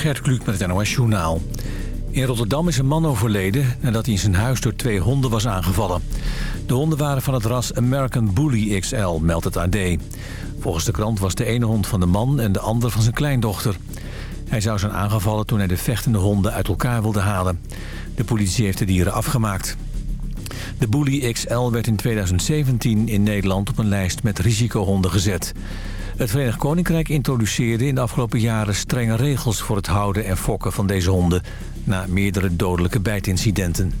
Gert Kluk met het NOS Journaal. In Rotterdam is een man overleden nadat hij in zijn huis door twee honden was aangevallen. De honden waren van het ras American Bully XL, meldt het AD. Volgens de krant was de ene hond van de man en de ander van zijn kleindochter. Hij zou zijn aangevallen toen hij de vechtende honden uit elkaar wilde halen. De politie heeft de dieren afgemaakt. De Bully XL werd in 2017 in Nederland op een lijst met risicohonden gezet. Het Verenigd Koninkrijk introduceerde in de afgelopen jaren strenge regels voor het houden en fokken van deze honden... na meerdere dodelijke bijtincidenten.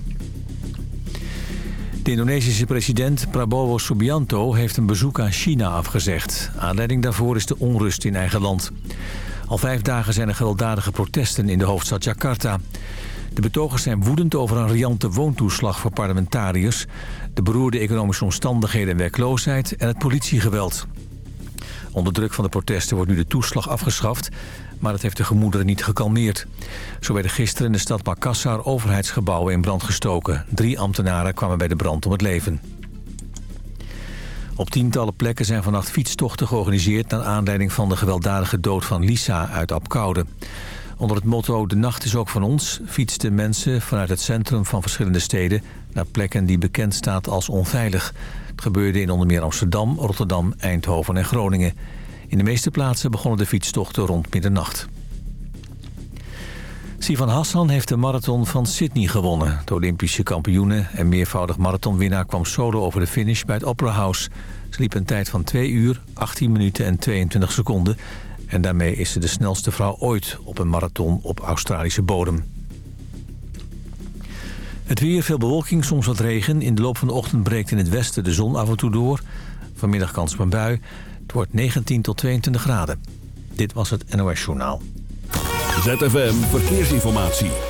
De Indonesische president Prabowo Subianto heeft een bezoek aan China afgezegd. Aanleiding daarvoor is de onrust in eigen land. Al vijf dagen zijn er gewelddadige protesten in de hoofdstad Jakarta. De betogers zijn woedend over een riante woontoeslag voor parlementariërs... de beroerde economische omstandigheden en werkloosheid en het politiegeweld. Onder druk van de protesten wordt nu de toeslag afgeschaft... maar dat heeft de gemoederen niet gekalmeerd. Zo werden gisteren in de stad Makassar overheidsgebouwen in brand gestoken. Drie ambtenaren kwamen bij de brand om het leven. Op tientallen plekken zijn vannacht fietstochten georganiseerd... naar aanleiding van de gewelddadige dood van Lisa uit Apkoude. Onder het motto De Nacht is ook van ons... fietsten mensen vanuit het centrum van verschillende steden... naar plekken die bekend staat als onveilig. Gebeurde in onder meer Amsterdam, Rotterdam, Eindhoven en Groningen. In de meeste plaatsen begonnen de fietstochten rond middernacht. Sivan Hassan heeft de marathon van Sydney gewonnen. De Olympische kampioene en meervoudig marathonwinnaar kwam solo over de finish bij het Opera House. Ze liep een tijd van 2 uur, 18 minuten en 22 seconden... En daarmee is ze de snelste vrouw ooit op een marathon op Australische bodem. Het weer, veel bewolking, soms wat regen. In de loop van de ochtend breekt in het westen de zon af en toe door. Vanmiddag kans op een bui. Het wordt 19 tot 22 graden. Dit was het NOS Journaal. ZFM Verkeersinformatie.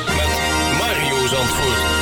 Zandvoort.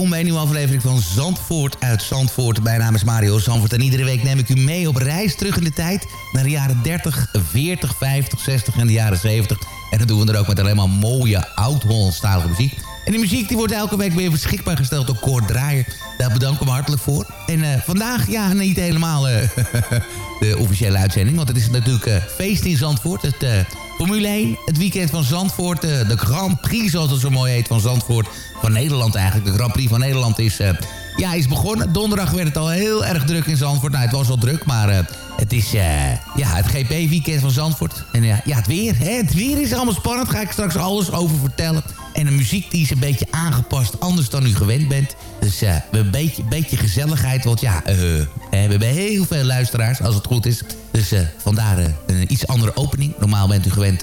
Welkom bij een nieuwe aflevering van Zandvoort uit Zandvoort. Mijn naam is Mario Zandvoort en iedere week neem ik u mee op reis terug in de tijd... naar de jaren 30, 40, 50, 60 en de jaren 70. En dat doen we er ook met alleen maar mooie oud-Hollandstalige muziek. En die muziek die wordt elke week weer beschikbaar gesteld door Koord Draaier. Daar bedanken we hartelijk voor. En uh, vandaag, ja, niet helemaal uh, de officiële uitzending... want het is natuurlijk uh, feest in Zandvoort. Het Formule 1, het weekend van Zandvoort. de Grand Prix, zoals het zo mooi heet, van Zandvoort van Nederland eigenlijk. De Grand Prix van Nederland is, uh, ja, is begonnen. Donderdag werd het al heel erg druk in Zandvoort. Nou, het was al druk, maar uh, het is ja, het GP-weekend van Zandvoort. En ja, het weer. Hè, het weer is allemaal spannend. Daar ga ik straks alles over vertellen. En de muziek die is een beetje aangepast, anders dan u gewend bent. Dus uh, een beetje, gezelligheid, want ja, uh, we hebben heel veel luisteraars, als het goed is. Dus uh, vandaar een iets andere opening. Normaal bent u gewend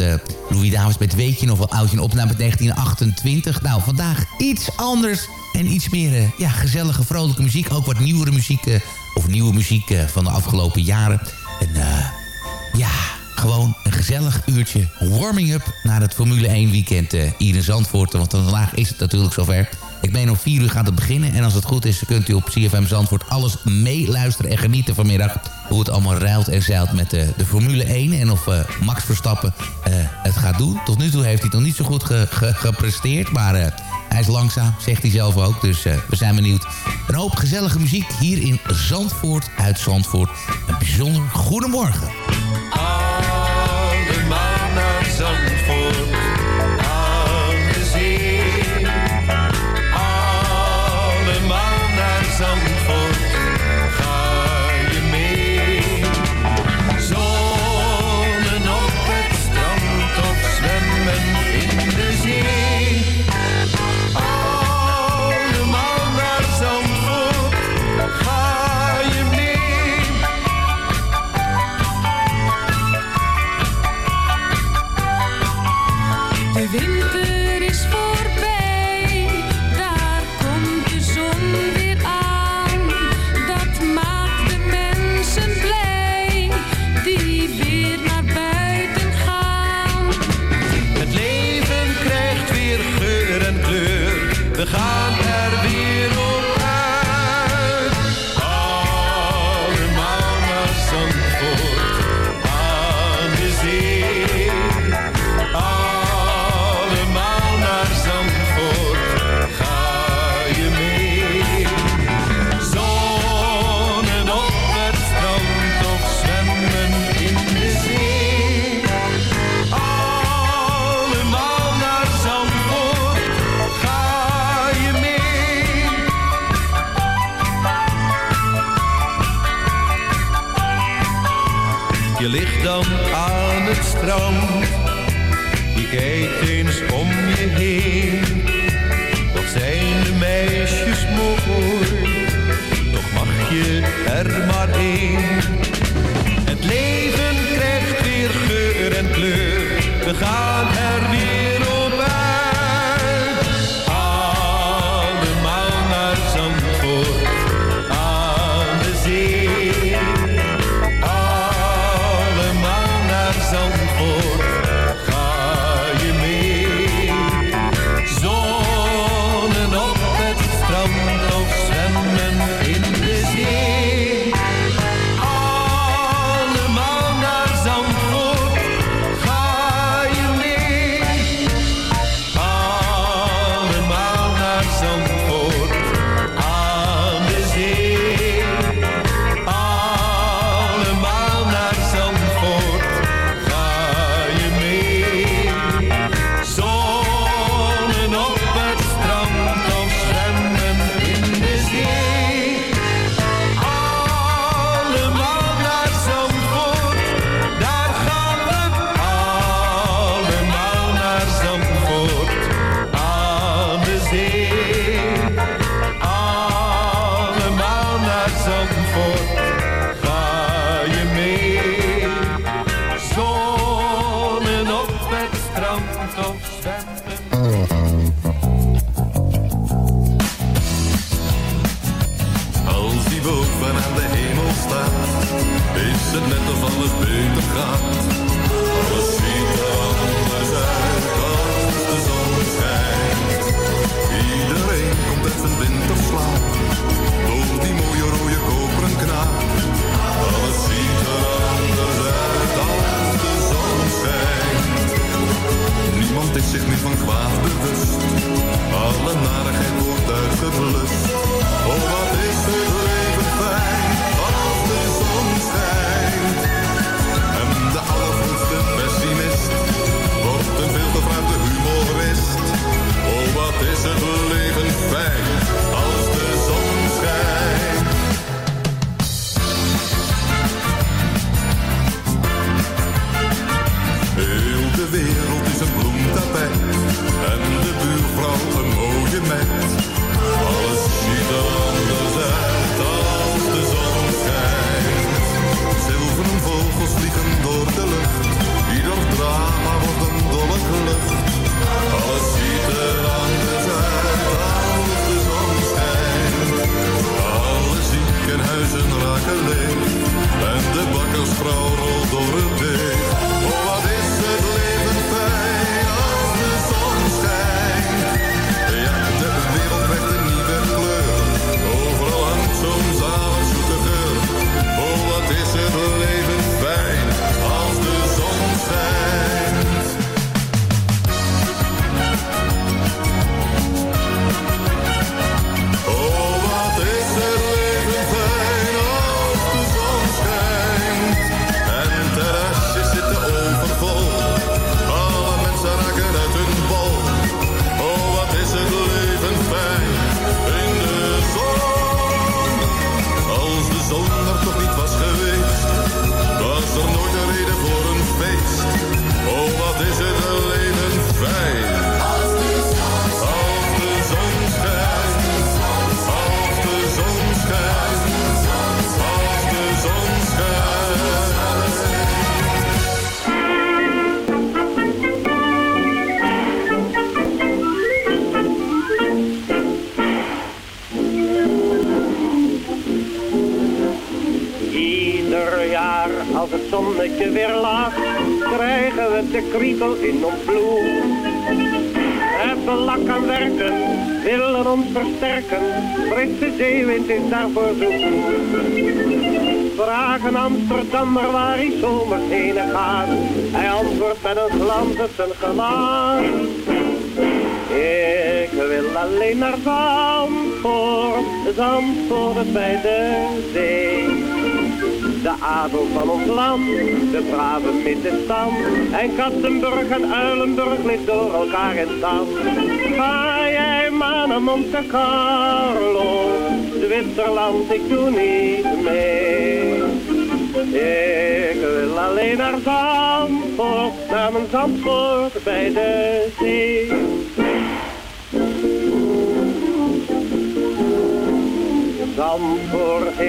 Louis Davis met Weetje nog wel oudje een opname 1928. Nou, vandaag iets anders en iets meer ja, gezellige, vrolijke muziek. Ook wat nieuwere muziek, of nieuwe muziek van de afgelopen jaren. En ja, gewoon een gezellig uurtje warming-up... naar het Formule 1 weekend uh, hier in Zandvoort. Want vandaag is het natuurlijk zover. Ik meen om 4 uur gaat het beginnen. En als het goed is, kunt u op CFM Zandvoort alles meeluisteren en genieten vanmiddag. Hoe het allemaal ruilt en zeilt met uh, de Formule 1. En of uh, Max Verstappen het gaat doen. Tot nu toe heeft hij het nog niet zo goed ge ge gepresteerd. Maar hij is langzaam, zegt hij zelf ook. Dus we zijn benieuwd. Een hoop gezellige muziek hier in Zandvoort uit Zandvoort. Een bijzonder goedemorgen. Het zich niet van kwaad bewust. De kriebel in ons bloed. Hebben lak aan werken, willen ons versterken, Britse zeewind is daarvoor zo Vragen Amsterdammer waar hij zomers heen gaat. Hij antwoordt met een glans op zijn gelaat. Ik wil alleen naar Zandvoort, Zandvoort bij de zee. De adel van ons land, de brave middenstand. En Kattenburg en Uilenburg ligt door elkaar in stand. Ga jij maar naar Monte Carlo, Zwitserland, ik doe niet mee. Ik wil alleen naar Zandvoort, naar mijn Zandvoort bij de zee. Zandvoort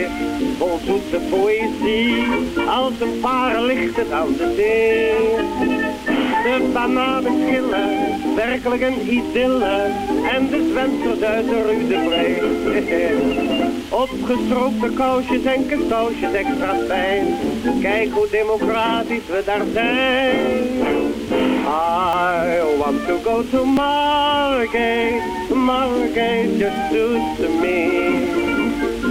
vol zoete poëzie, als een paar lichten aan de zee. De bananen schillen, werkelijk een idylle, en de zwemsters uit de Rudebrei. Opgestroopte kousjes en katoosjes extra fijn, kijk hoe democratisch we daar zijn. I want to go to Margate, Margate just suits me.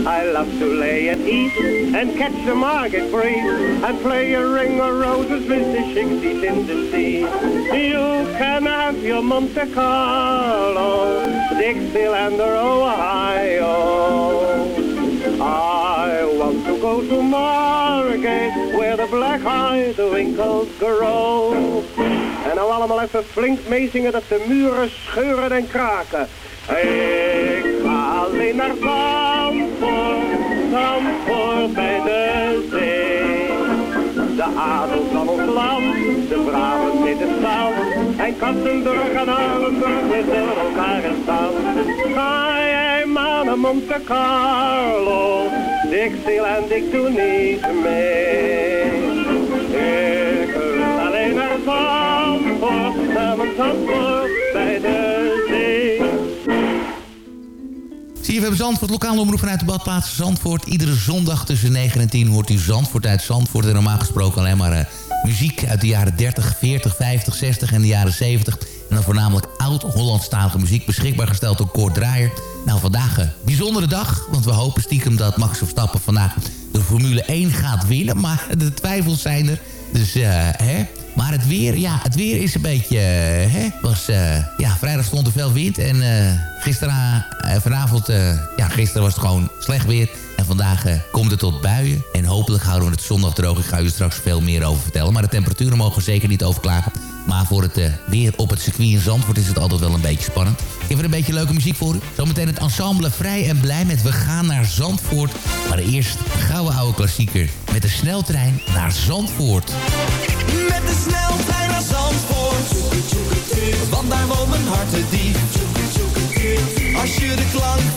I love to lay and catch the market breeze and play a ring of roses with the shixties in the sea. You can have your Monte Carlo, Dixieland or Ohio. I want to go to Margate, where the black-eyed winkels grow. En nou allemaal even flink meezingen dat de muren scheuren en kraken. Ik ga alleen naar De zee. De adel van ons land, de braven middenstand. En Kattenburg en Arenburg liggen elkaar in stand. Ga jij naar Monte Carlo, Dixieland, ik doe niet mee. Ik wil alleen naar Zandvoort, naar mijn Zandvoort bij de. CFM Zandvoort, lokale omroep vanuit de badplaats Zandvoort. Iedere zondag tussen 9 en 10 hoort u Zandvoort uit Zandvoort. En normaal gesproken alleen maar uh, muziek uit de jaren 30, 40, 50, 60 en de jaren 70. En dan voornamelijk oud-Hollandstalige muziek beschikbaar gesteld door Kort Draaier. Nou, vandaag een bijzondere dag, want we hopen stiekem dat Max Verstappen vandaag de Formule 1 gaat winnen. Maar de twijfels zijn er. Dus, uh, hè... Maar het weer, ja, het weer is een beetje, uh, hè, was, uh, ja, vrijdag stond er veel wind. En uh, gisteren, vanavond, ja, gisteren was het gewoon slecht weer. En vandaag komt het tot buien. En hopelijk houden we het zondag droog. Ik ga u straks veel meer over vertellen. Maar de temperaturen mogen zeker niet overklagen. Maar voor het weer op het circuit in Zandvoort is het altijd wel een beetje spannend. Ik heb een beetje leuke muziek voor u. Zometeen het ensemble Vrij en Blij met We gaan naar Zandvoort. Maar eerst een gouden oude klassieker met de sneltrein naar Zandvoort. Met de sneltrein naar Zandvoort. Want daar woont mijn hart te diep. Als je de klank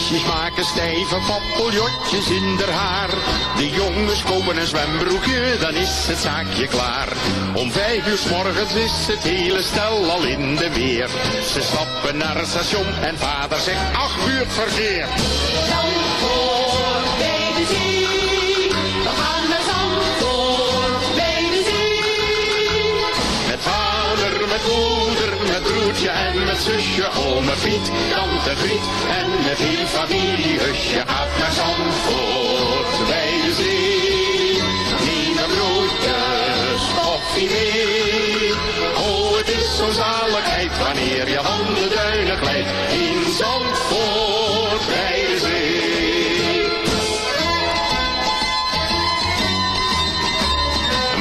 meisjes maken stijve pappeljotjes in haar haar. De jongens kopen een zwembroekje, dan is het zaakje klaar. Om vijf uur 's morgens is het hele stel al in de weer. Ze stappen naar het station en vader zegt, ach, buurtverkeer. Zandvoort bij de zee. We gaan naar Zandvoort bij de zee. Met vader, met moeder, met en met zusje, ome Piet, tante Griet en met heel familiehusje gaat naar Zandvoort bij de zee. Neem een broodjes, koffie mee. Oh, het is zo'n zaligheid wanneer je van de duinen glijdt in Zandvoort bij de zee.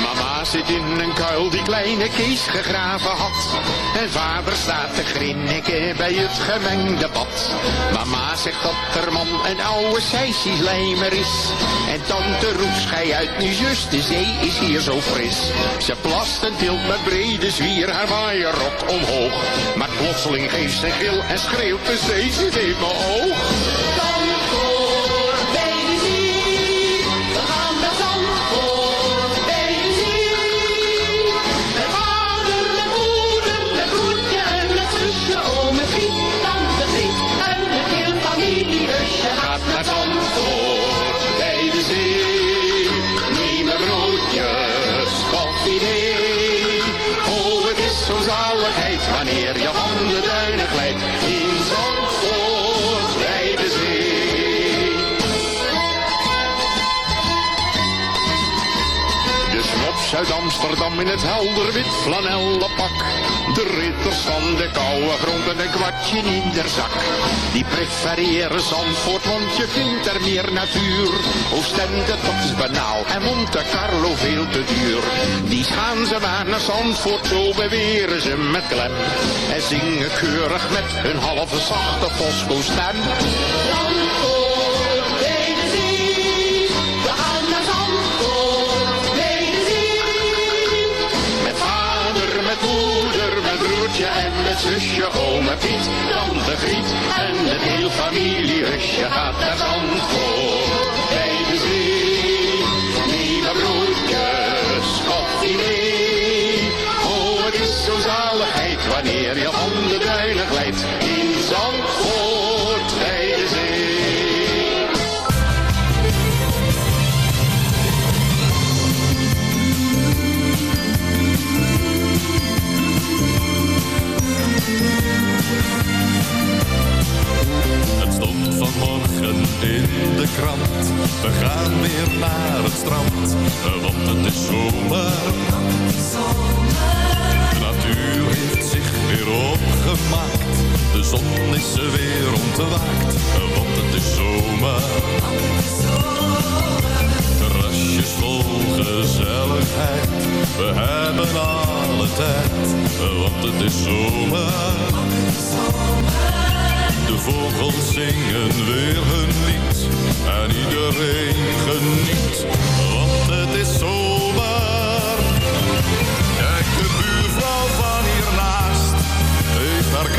Mama zit in een kuil die kleine Kees gegraven had. En vader staat te grinniken bij het gemengde bad. Mama zegt dat er man een oude sijsieslijmer is. En tante roept schei uit, nu zus, de zee is hier zo fris. Ze plast en tilt met brede zwier haar waaierrok omhoog. Maar plotseling geeft ze gil en schreeuwt, de zee zit in mijn oog. In het helder wit flanellen pak. De ritters van de koude grond en een kwartje in der zak. Die prefereren Zandvoort, want je vindt er meer natuur. Oostende, dat is banaal en Monte Carlo veel te duur. Die gaan ze maar naar Zandvoort, zo beweren ze met klem. En zingen keurig met hun halve zachte Fosco-stem. Zandvoort zusje, ome Piet, tante Griet en het heel familiehusje gaat naar Zandvoort bij de zee. Een broertjes, koffie mee. Oh, het is zo'n zaligheid wanneer je van de de krant. We gaan weer naar het strand, want het is zomer. De natuur heeft zich weer opgemaakt. De zon is er weer ontwaakt, want het is zomer. Terrasjes vol gezelligheid, we hebben alle tijd, want het is zomer. De vogels zingen weer hun lied en iedereen geniet, want het is zomer. Kijk, de buurvrouw van hiernaast heeft haar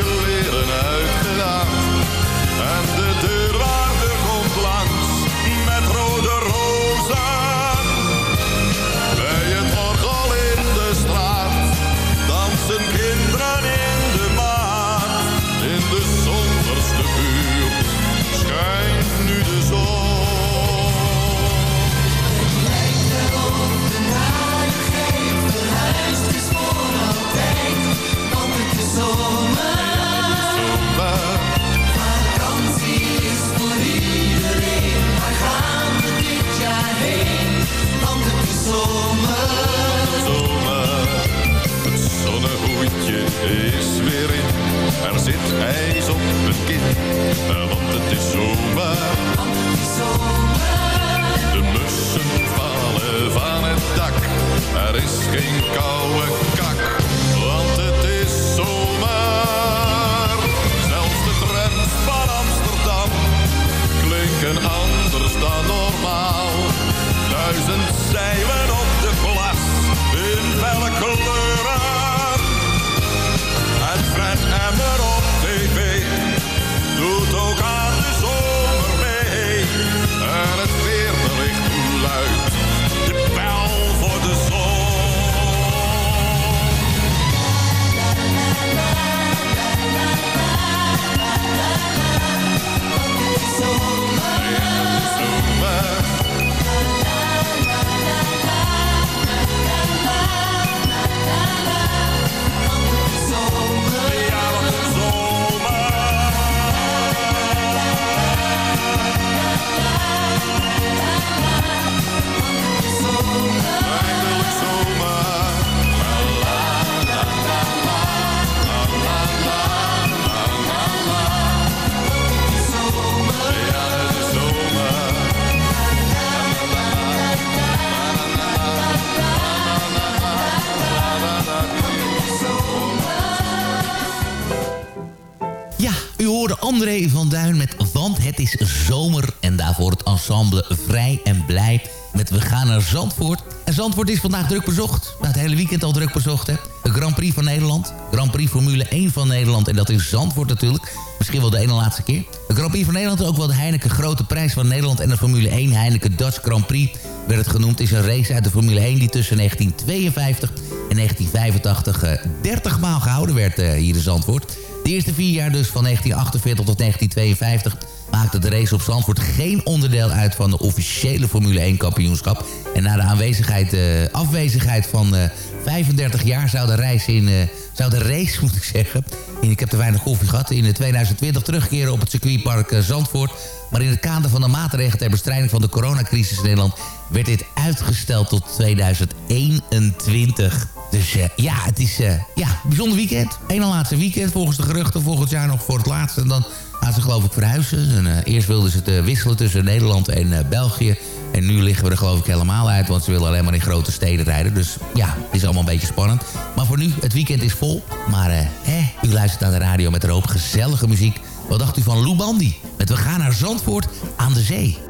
Zandvoort. Is vandaag druk bezocht. Het hele weekend al druk bezocht, hè. De Grand Prix van Nederland. Grand Prix Formule 1 van Nederland. En dat is Zandvoort natuurlijk. Misschien wel de ene laatste keer. De Grand Prix van Nederland is ook wel de Heineken Grote Prijs van Nederland... en de Formule 1 Heineken Dutch Grand Prix werd het genoemd. is een race uit de Formule 1 die tussen 1952 en 1985 eh, 30 maal gehouden werd eh, hier in Zandvoort. De eerste vier jaar dus van 1948 tot 1952 maakte de race op Zandvoort geen onderdeel uit van de officiële Formule 1 kampioenschap. En na de aanwezigheid, eh, afwezigheid van eh, 35 jaar zou de, reis in, eh, zou de race, moet ik zeggen, en ik heb te weinig koffie gehad, in 2020 terugkeren op het circuitpark eh, Zandvoort. Maar in het kader van de maatregelen ter bestrijding van de coronacrisis in Nederland werd dit uitgesteld tot 2021. Dus eh, ja, het is eh, ja, bijzonder weekend. Eén laatste weekend volgens de geruchten. Volgend jaar nog voor het laatst. En dan gaan ze geloof ik verhuizen. En, eh, eerst wilden ze het wisselen tussen Nederland en België. En nu liggen we er geloof ik helemaal uit. Want ze willen alleen maar in grote steden rijden. Dus ja, het is allemaal een beetje spannend. Maar voor nu, het weekend is vol. Maar hè, u luistert naar de radio met een hoop gezellige muziek. Wat dacht u van Lou Bandy? Met We gaan naar Zandvoort aan de zee.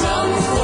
gaan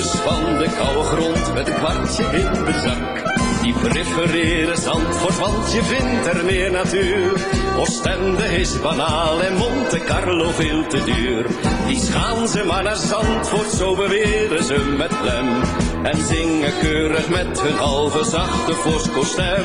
van de koude grond met een kwartje in de zak. Die prefereren Zandvoort, want je vindt er meer natuur. Oostende is banaal en Monte Carlo veel te duur. Die schaan ze maar naar Zandvoort, zo beweren ze met lem En zingen keurig met hun halve zachte fosco stem.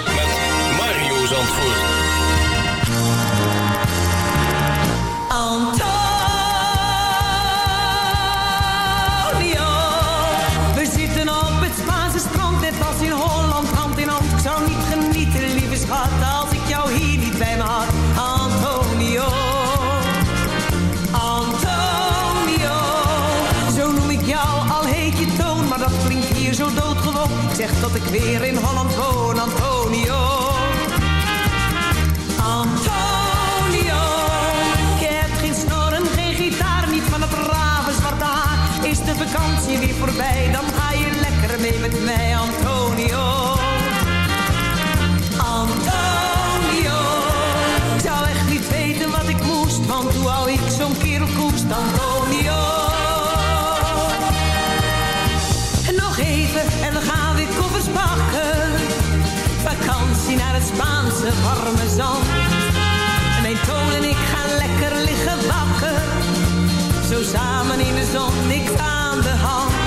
Antonio, we zitten op het Spaanse strand, net als in Holland, hand in hand. Ik zou niet genieten, lieve schat, als ik jou hier niet bij me had. Antonio, Antonio, zo noem ik jou, al heet je Toon, maar dat klinkt hier zo doodgewoon. Ik zeg dat ik weer in Holland woon, voorbij, dan ga je lekker mee met mij, Antonio. Antonio, ik zou echt niet weten wat ik moest, want hoe hou ik zo'n kerel koest, Antonio. En nog even en we gaan weer koffers pakken. Vakantie naar het Spaanse warme zand. Mijn toon en ik gaan lekker liggen wakker. Zo samen in de zon, niks aan de hand.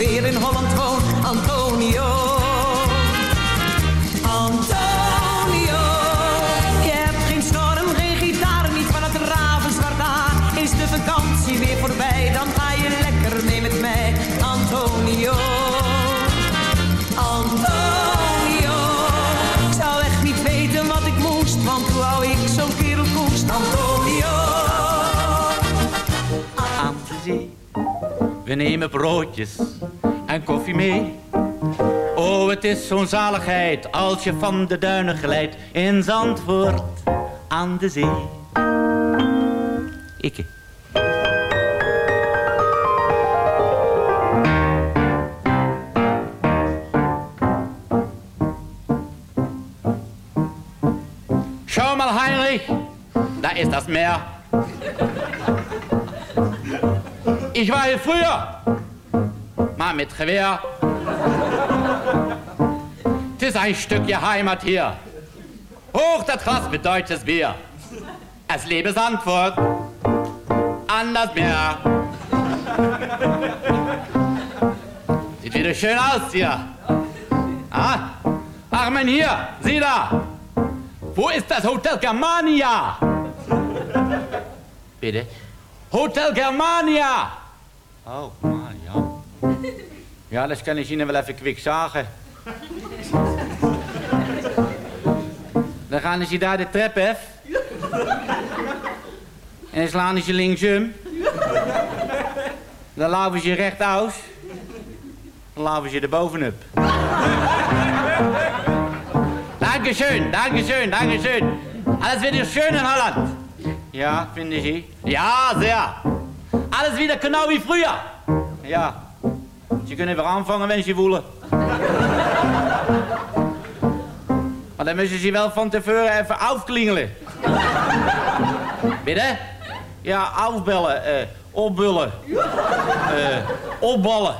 Weer in Holland We nemen broodjes en koffie mee. Oh, het is zo'n zaligheid als je van de duinen glijdt in Zandvoort aan de zee. Ikke. Schau mal, Heinrich, da ist das Meer. Ich war hier früher. Mal mit Gewehr. Es ist ein Stückchen Heimat hier. Hoch das Glas mit deutsches Bier. Es lebe Sandfurt an das Meer. Sieht wieder schön aus hier. Ah, ach mein hier, sieh da. Wo ist das Hotel Germania? Bitte? Hotel Germania. Oh, man, ja. Ja, das kann ich Ihnen wel even quick sagen. Dan gaan ze daar de trap af. En dan slaan ze linksum. Dan laven ze recht uit. Dan laven ze er bovenop. Dankeschön, dankeschön, dankeschön. Alles wieder schön in Holland. Ja, finden Sie? Ja, sehr. Alles wieder genau wie früher. Ja. Sie kunnen weer aanvangen, wenn Sie willen. Maar dan moeten ze wel van tevoren even afklingelen. Binnen? Ja, afbellen, eh, opbullen, eh, opballen.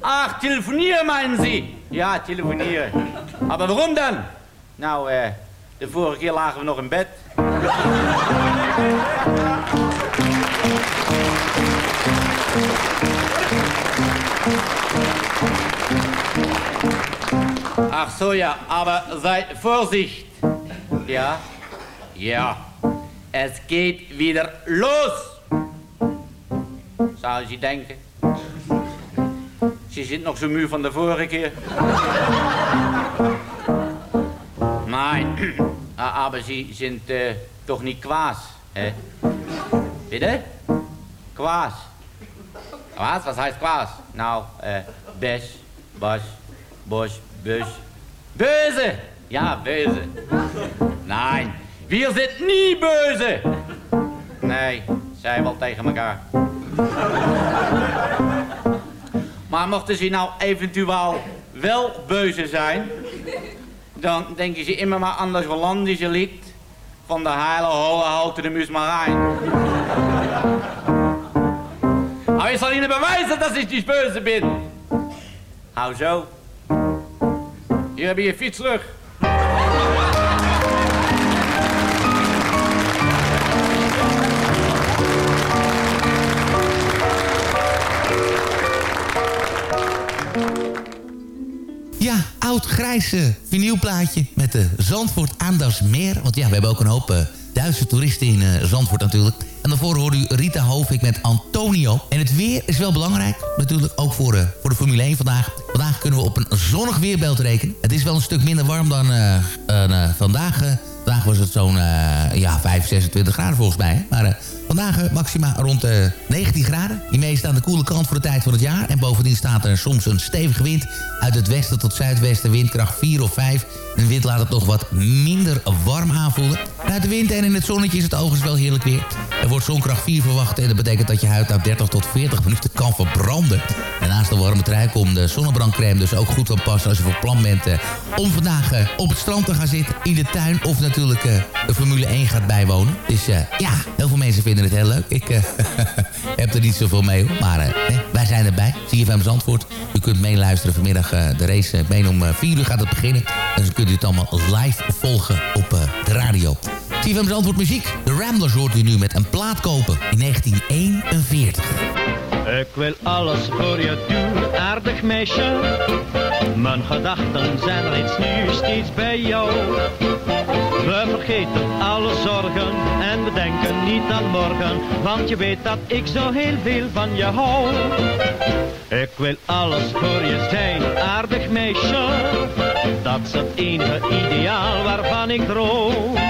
Ach, telefonieren meinen Sie? Ja, telefonieren. Maar waarom dan? Nou, eh, de vorige keer lagen we nog in bed. Ach so, ja, aber sei Vorsicht. Ja? Ja. Es geht wieder los. Zou je denken. Ze zit nog zo muur van de vorige keer. Nein, Ah, aber sie sind äh, doch nicht Quas, hä? Bitte? Quas. Was? Was heißt Quas? Nou, äh, Bes, Bas, Bosch, Bus. Böse! Ja, böse. Nein, wir sind nie böse. Nee, zij wel tegen elkaar. Maar mochten ze nou eventueel wel beuze zijn... dan denken ze immer maar aan dat Hollandische lied... van de heile holle houten de Musmarijn. Maar ik zal Ihnen bewijzen dat ik niet böse ben. Hou zo. Hier heb je je fiets terug. Ja, oud grijze vinylplaatje met de Zandvoort Aandasmeer. Want ja, we hebben ook een hoop eh, Duitse toeristen in eh, Zandvoort natuurlijk. En daarvoor hoorde u Rita Hovik met Antonio. En het weer is wel belangrijk, natuurlijk ook voor, eh, voor de Formule 1 vandaag. Vandaag kunnen we op een zonnig weerbeeld rekenen. Het is wel een stuk minder warm dan eh, eh, vandaag. vandaag was het zo'n ja, 5, 26 graden volgens mij. hè. Maar vandaag eh, maxima rond eh 19 graden. Hiermee is het aan de koele kant voor de tijd van het jaar. En bovendien staat er soms een stevige wind uit het westen tot zuidwesten. Windkracht 4 of 5. En de wind laat het nog wat minder warm aanvoelen. Uit de wind en in het zonnetje is het overigens wel heerlijk weer. Er wordt zonkracht 4 verwacht en dat betekent dat je huid na 30 tot 40 minuten kan verbranden. En naast de warme trui komt de zonnebrandcrème dus ook goed van pas als je van plan bent eh, om vandaag op het strand te gaan zitten, in de tuin of natuurlijk de Formule 1 gaat bijwonen. Dus ja, heel veel mensen vinden het heel leuk. Ik eh, heb er niet zoveel mee hoor, maar eh, wij zijn erbij. CFM Zandvoort. U kunt meeluisteren vanmiddag eh, de race. meen om 4 uur gaat het beginnen. Dus dan kunt u het allemaal live volgen op de radio. CFM Zandvoort muziek. De Ramblers hoort u nu met een plaat kopen in 1941. Ik wil alles voor je doen, aardig meisje. Mijn gedachten zijn reeds nu steeds bij jou. We vergeten alle zorgen en we denken niet aan morgen. Want je weet dat ik zo heel veel van je hou. Ik wil alles voor je zijn, aardig meisje. Dat is het enige ideaal waarvan ik droom.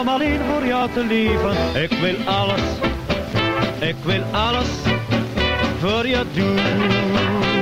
om alleen voor jou te leven. Ik wil alles, ik wil alles voor je doen.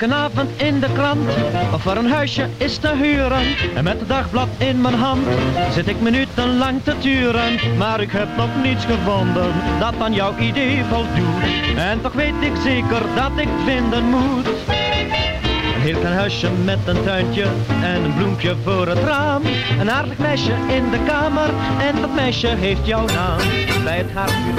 elke avond in de krant of voor een huisje is te huren. En met het dagblad in mijn hand zit ik minutenlang te turen. Maar ik heb nog niets gevonden dat aan jouw idee voldoet. En toch weet ik zeker dat ik vinden moet. Een heel klein huisje met een tuintje en een bloempje voor het raam. Een aardig meisje in de kamer en dat meisje heeft jouw naam. Bij het haardvuur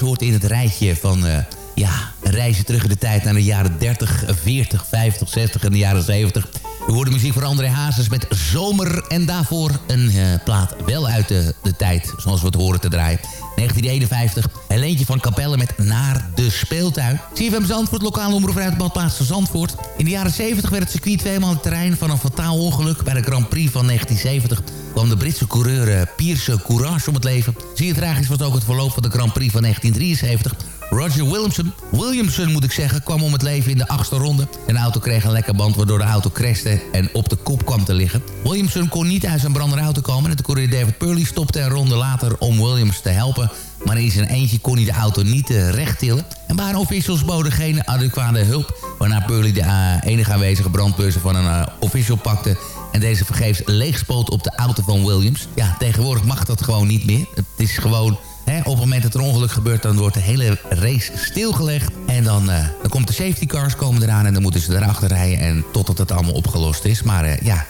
thuis hoort in het rijtje van... eh, ja, reisje terug in de tijd naar de jaren 30, 40, 50, 60 en de jaren 70. We hoorden muziek van André Hazes met Zomer. En daarvoor een eh, plaat wel uit de, de tijd, zoals we het horen te draaien. 1951, Helentje van Capelle met Naar de Speeltuin. CFM Zandvoort, lokale omroep uit badplaats van Zandvoort. In de jaren 70 werd het circuit tweemaal het terrein van een fataal ongeluk. Bij de Grand Prix van 1970 kwam de Britse coureur eh, Pierce Courage om het leven. Zeer tragisch was ook het verloop van de Grand Prix van 1973... Roger Williamson, Williamson moet ik zeggen, kwam om het leven in de achtste ronde. Een auto kreeg een lekke band waardoor de auto crashte en op de kop kwam te liggen. Williamson kon niet uit zijn brandende auto komen en de coureur David Purley stopte een ronde later om Williams te helpen. Maar in zijn eentje kon hij de auto niet uh, recht tillen. En paar officials boden geen adequate hulp... waarna Purley de uh, enige aanwezige brandblusser van een uh, official pakte... en deze vergeefs leegspoot op de auto van Williams. Ja, tegenwoordig mag dat gewoon niet meer. Het is gewoon op het moment dat er ongeluk gebeurt, dan wordt de hele race stilgelegd. En dan, dan komt de safety cars komen eraan en dan moeten ze erachter rijden. En totdat het allemaal opgelost is. Maar ja,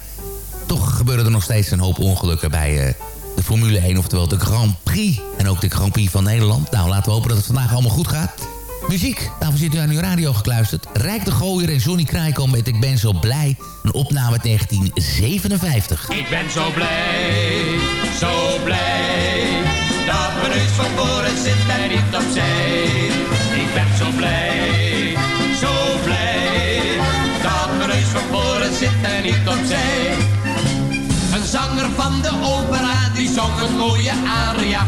toch gebeuren er nog steeds een hoop ongelukken bij de Formule 1. Oftewel de Grand Prix. En ook de Grand Prix van Nederland. Nou, laten we hopen dat het vandaag allemaal goed gaat. Muziek, daarvoor zit u aan uw radio gekluisterd. Rijk de Gooier en Johnny Krijkom met Ik ben zo blij. Een opname uit 1957. Ik ben zo blij, zo blij. Dat mijn van voren zit en niet opzij. Ik ben zo blij, zo blij. Dat mijn van voren zit en niet opzij. Een zanger van de opera die zong een mooie aria.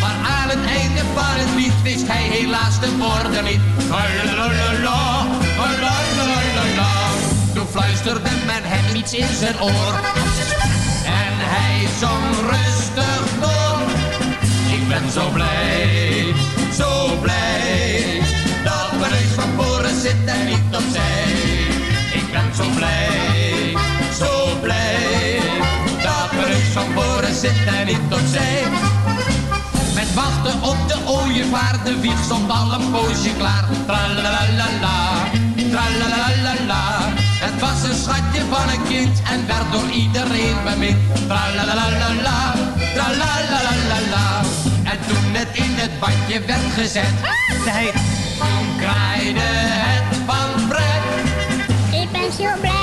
Maar aan het einde van het lied wist hij helaas de woorden niet. Toen fluisterde men hem iets in zijn oor. En hij zong rustig door. Ik ben zo blij, zo blij. Dat mijn neus van voren zit en niet opzij. Ik ben zo blij, Met wachten op de ooievaar, de wieg stond al een poosje klaar. Tralalalala, tralalalala. Het was een schatje van een kind en werd door iedereen bemind. Tralalalala, tralalalala. En toen het in het badje werd gezet, zei kraaide het van pret. Ik ben zo blij,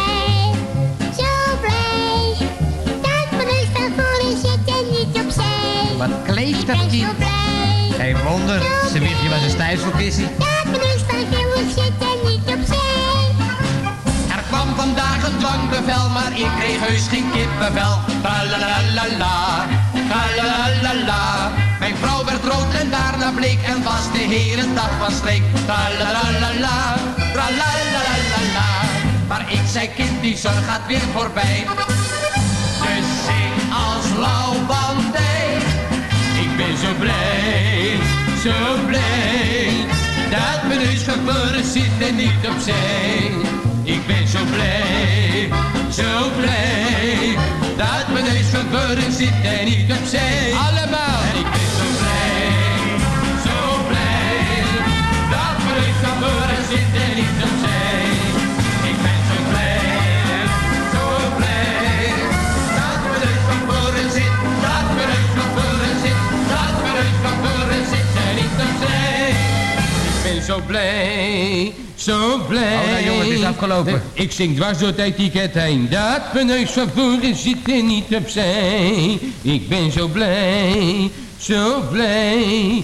Wat kleeft dat kind? Geen wonder, ze wiegje was een stijfselkissie. Van voren zit en niet opzij. Er kwam van lang bevel, maar ik kreeg heus geen kippenvel. Tralalalala, tralalalala. Mijn vrouw werd rood en daarna bleek en was de hele dag van streek. Tralalalala, tralalalala. Maar ik zei kind, die zorg gaat weer voorbij. Dus zing als lauwbandij. Zo blij, zo blij. Dat mijn neusgeboren zit en niet opzij. Ik ben zo blij, zo blij. Dat mijn neusgeboren zit en niet opzij. Allemaal. En ik ben zo blij, zo blij. Dat mijn neusgeboren zit en niet opzij. Zo blij, zo blij. Oh, nou, jongen, het is afgelopen. Ik zing dwars door het etiket heen. Dat mijn neus van voren zit er niet opzij. Ik ben zo blij, zo blij.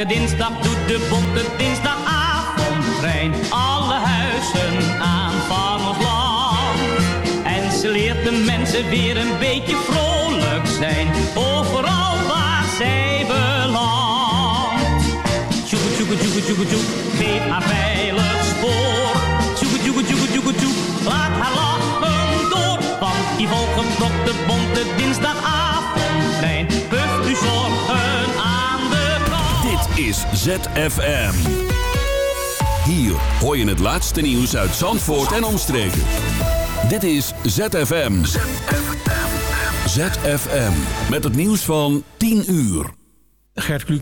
Elke dinsdag doet de bonte dinsdagavondtrein alle huizen aan van ons land. En ze leert de mensen weer een beetje vrolijk zijn, overal waar zij belandt. Tjoeke tjoeke tjoeke tjoeke tjoek, geef haar veilig spoor. Laat haar lachen door. Want die volgeprokte bonte dinsdagavondtrein puft u zorgen aan de kant. Dit is ZFM. Hier hoor je het laatste nieuws uit Zandvoort en omstreken. Dit is ZFM. ZFM. Met het nieuws van 10 uur. Gert Kluk